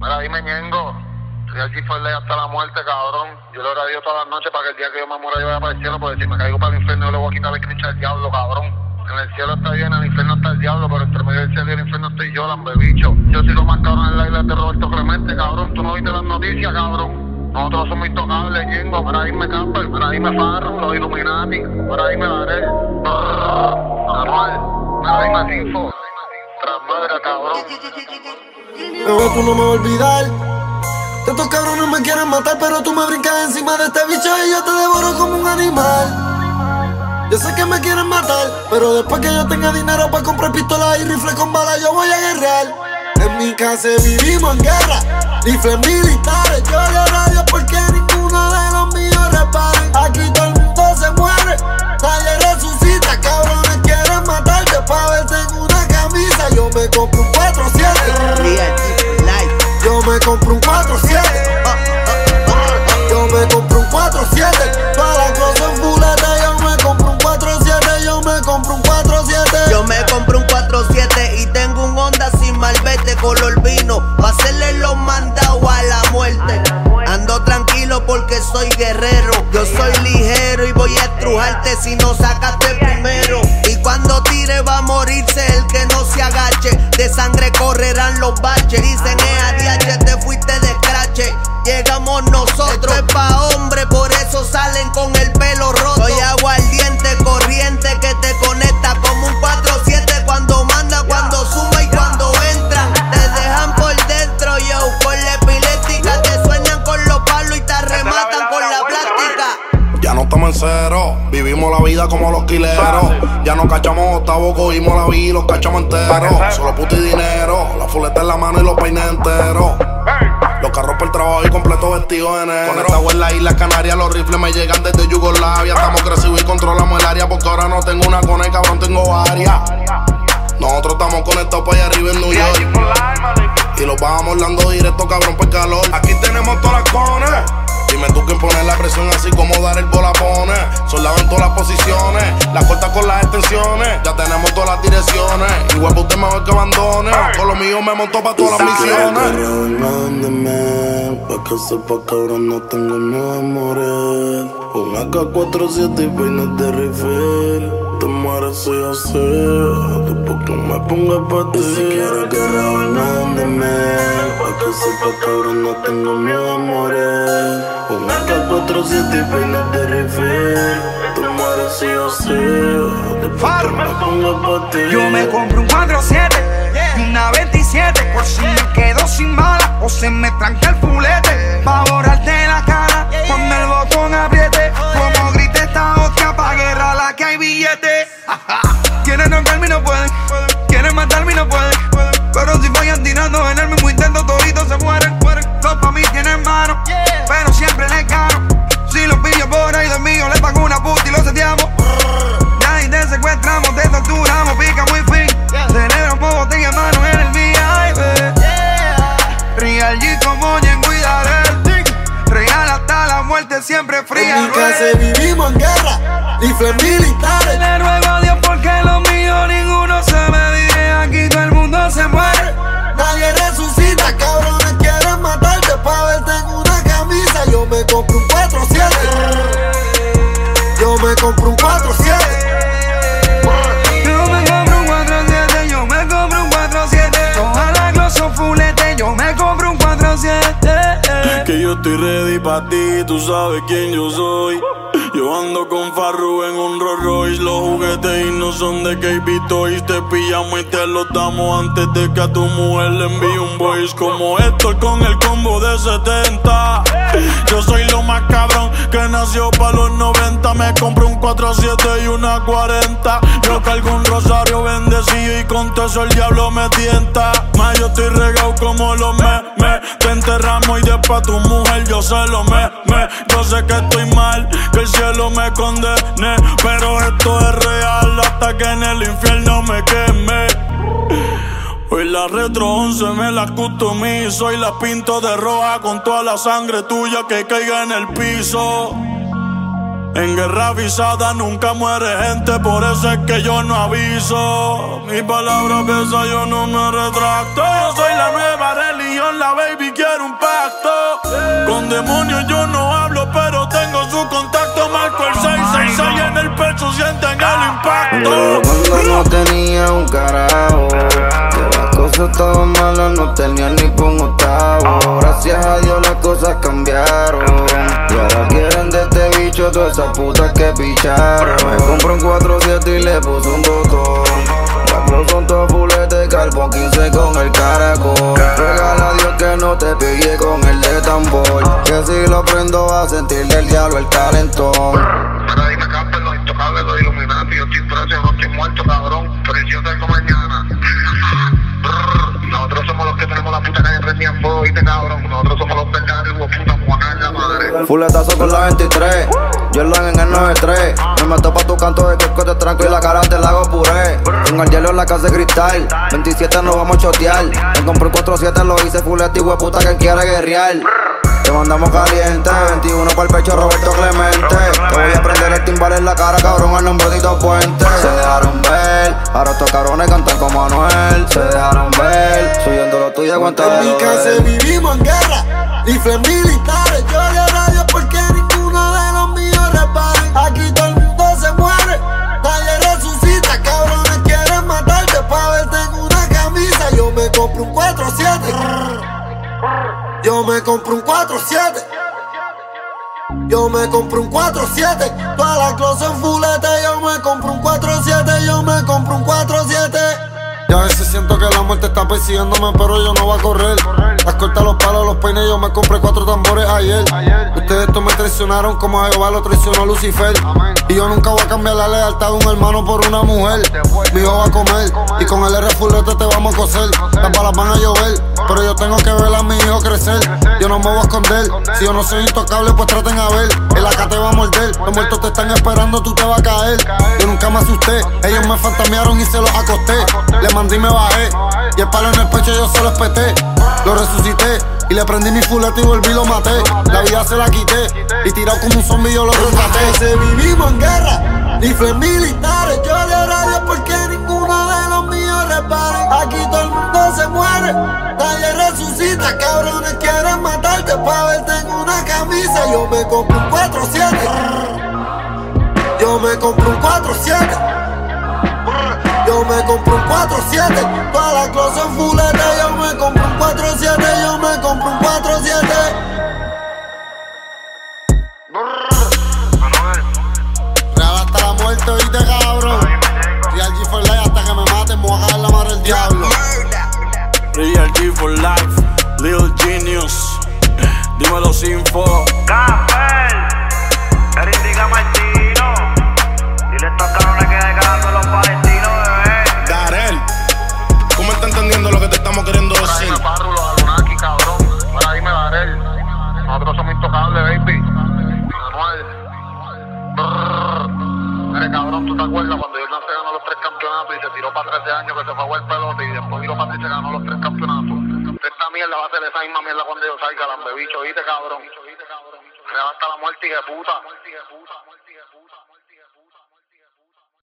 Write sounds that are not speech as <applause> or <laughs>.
Mira, dime, Ñengo. Aquí por ley hasta la muerte, cabrón. Yo le a Dios todas las noches para que el día que yo me muera yo vaya para el cielo, porque si me caigo para el infierno yo le voy a quitar el cricha al diablo, cabrón. En el cielo está bien, en el infierno está el diablo, pero entre medio del cielo y el infierno estoy yo, lambebicho. Yo soy lo más cabrón en la isla de Roberto Clemente, cabrón. Tú no viste las noticias, cabrón. Nosotros somos intocables, Ñengo. Para irme Camper, para irme Farro, los Illuminati, para irme Daré. Anual, para irme Sinfo. Tras madre, cabrón. Bebé, tú no me vas a olvidar. Estos cabrones me quieren matar, pero tú me brincas encima de este bicho y yo te devoro como un animal. Yo sé que me quieren matar, pero después que yo tenga dinero para comprar pistolas y rifles con balas, yo voy a guerrear. En mi casa vivimos en guerra, rifles militares. Yo lloro a Dios porque voy estrujarte si no sacaste primero. Y cuando tire va a morirse el que no se agache. De sangre correrán los baches. Dicen eh, ADH, te fuiste de scratch. Llegamos nosotros. Pa' hombre, Ya no cachamos octavo, cogimos la vida y los cachamos enteros. Solo puto y dinero, la fuleta en la mano y los peines enteros. Los carros por el trabajo y completo vestidos de negro. Conectado en la isla Canaria, los rifles me llegan desde Yugoslavia. Estamos crecidos y controlamos el área porque ahora no tengo una cone, cabrón, tengo varias. Nosotros estamos conectados para allá arriba en New York. Y los vamos hablando directo, cabrón, Quién pone la presión así como dar el bola pone. Soldado en todas las posiciones. La corta con las extensiones. Ya tenemos todas las direcciones. Huevo usted mejor que abandone. Con lo mío me montó para todas las misiones. Pa' que sepa cabrón, no tengo miedo a morir. Un AK-47 y vainas de rifle. Te mueres si yo sé, después que me ponga pa' ti. Y si quieres guerra, mándeme, pa' que sepa cabrón, no tengo miedo a morir. Un AK-47 y vainas de rifle. Te mueres si yo sé, después que me ponga pa' ti. Yo me compro un 4-7 y una 27 por si me quedo sin balas o se me tranca el fulete. Pa' borrarte la cara cuando el botón apriete. Como que hay billete. <laughs> Quieren tocarme y no pueden, quieren matarme y no pueden. Pero si vayan tirando en el mismo intento, toditos se mueren. Todos pa' mí tienen mano, pero siempre les gano. Si los pillo por ahí dormido, le pago una puta y los seteamos. Ya ahí te secuestramos, te torturamos, pica muy fin. Celebra un poco, botella en mano en el VIP. Real G como en cuidaré. Muerte, siempre fría. En mi casa vivimos en guerra, rifles militares. Le ruego a Dios porque los míos ninguno se me vive. Aquí todo el mundo se muere. Nadie resucita, cabrones quieren matarte pa' verte en una camisa. Yo me compro un 4-7. Yo me compro un 4-7. Yo estoy ready pa' ti, tú sabes quién yo soy. Yo ando con Farru en un Rolls Royce. Los juguetes y no son de KB Toys. Te pillamos y te los damos antes de que a tu mujer le envíe un voice. Como esto con el combo de 70. Yo soy lo más cabrón que nació pa' los 90. Me compro un 4-7 y una 40. Yo cargo un rosario bendecido y con todo eso el diablo me tienta. Más yo estoy regado como los memes. Te enterramos y después tu mujer yo se lo me, me. Yo sé que estoy mal, que el cielo me condene. Pero esto es real hasta que en el infierno me queme. Hoy la retro 11 me la customizo y la pinto de roja con toda la sangre tuya que caiga en el piso. En guerra avisada nunca muere gente, por eso es que yo no aviso. Mi palabra pesa, yo no me retracto. Yo soy la nueva religión, la baby quiere un pacto. Con demonios yo no hablo, pero tengo su contacto. Marco el 666 en el pecho, sienten el impacto. Cuando no tenía un carajo, que las cosas estaban malas, no tenía ni por un octavo. Gracias a Dios las cosas cambiaron. Y ahora de todas esas putas que picharon. Me compré un 4-7 y le puse un botón. Las son todos fuletes, carbón 15 con el caracol. Regala a Dios que no te pille con el de tambor. Que si lo prendo va a sentirle el diablo el calentón. Mira, dime, los intocables, los Illuminati, yo estoy preso, no estoy muerto, cabrón. Fuletazo con la 23, Jordan en el 93. Me meto pa' tu canto de que te tranco y la cara te la hago puré. Con el hielo en la casa de cristal, 27 nos vamos a chotear. Me compré un 47, lo hice fuleta y puta que quiere guerrear. Te mandamos caliente, 21 para el pecho Roberto Clemente. Te voy a prender el timbal en la cara, cabrón, al nombre de Puente. Se dejaron ver, ahora estos cabrones cantan como Anuel. Se dejaron ver, subiendo lo tuyo, cuenta En mi casa vivimos en guerra, rifles militares. Compro un 4-7. Yo me compro un 4-7. Yo me compro un 4-7. Todas las cosas en fulete. Yo me compro un 4-7. Yo me compro un 4-7. Y a veces siento que la muerte está persiguiéndome, pero yo no voy a correr. Peines, yo me compré cuatro tambores ayer. Ustedes estos me traicionaron como a Jehová lo traicionó Lucifer. Y yo nunca voy a cambiar la lealtad de un hermano por una mujer. Mi hijo va a comer y con el R fulete te vamos a coser. Las balas van a llover, pero yo tengo que ver a mi hijo crecer. Yo no me voy a esconder. Si yo no soy intocable, pues traten a ver. El acá te va a morder. Los muertos te están esperando, tú te vas a caer. Yo nunca me asusté. Ellos me fantamearon y se los acosté. Le mandé y me bajé. Y el palo en el pecho yo se lo espeté. Lo resucité. Y le prendí mi fulete y volví lo maté. La vida se la quité. Y tirado como un zombie yo lo rescaté. Se vivimos en guerra, rifles militares. Yo le radio porque ninguno de los míos reparen. Aquí todo el mundo se muere, nadie resucita. Cabrones quieren matarte pa' verte en una camisa. Yo me compro un 4-7. Yo me compro un 4-7. Yo me compro un 4-7. Todas las cosas en fulete. Yo me compro un 4-7. Yo me compro un 4-7. Real hasta la muerte, oíste cabrón. Real G for life hasta que me maten, me voy a cagar la madre del diablo. Real G for life, Lil Genius. Dímelo sin fo. Café, ¿tú te acuerdas cuando Jordan se ganó los tres campeonatos y se tiró para 13 años que se fue a jugar pelota y después vino para y se ganó los tres campeonatos? Esta mierda va a ser esa misma mierda cuando yo salga, lambe bicho, ¿viste, cabrón? Real hasta la muerte y de puta.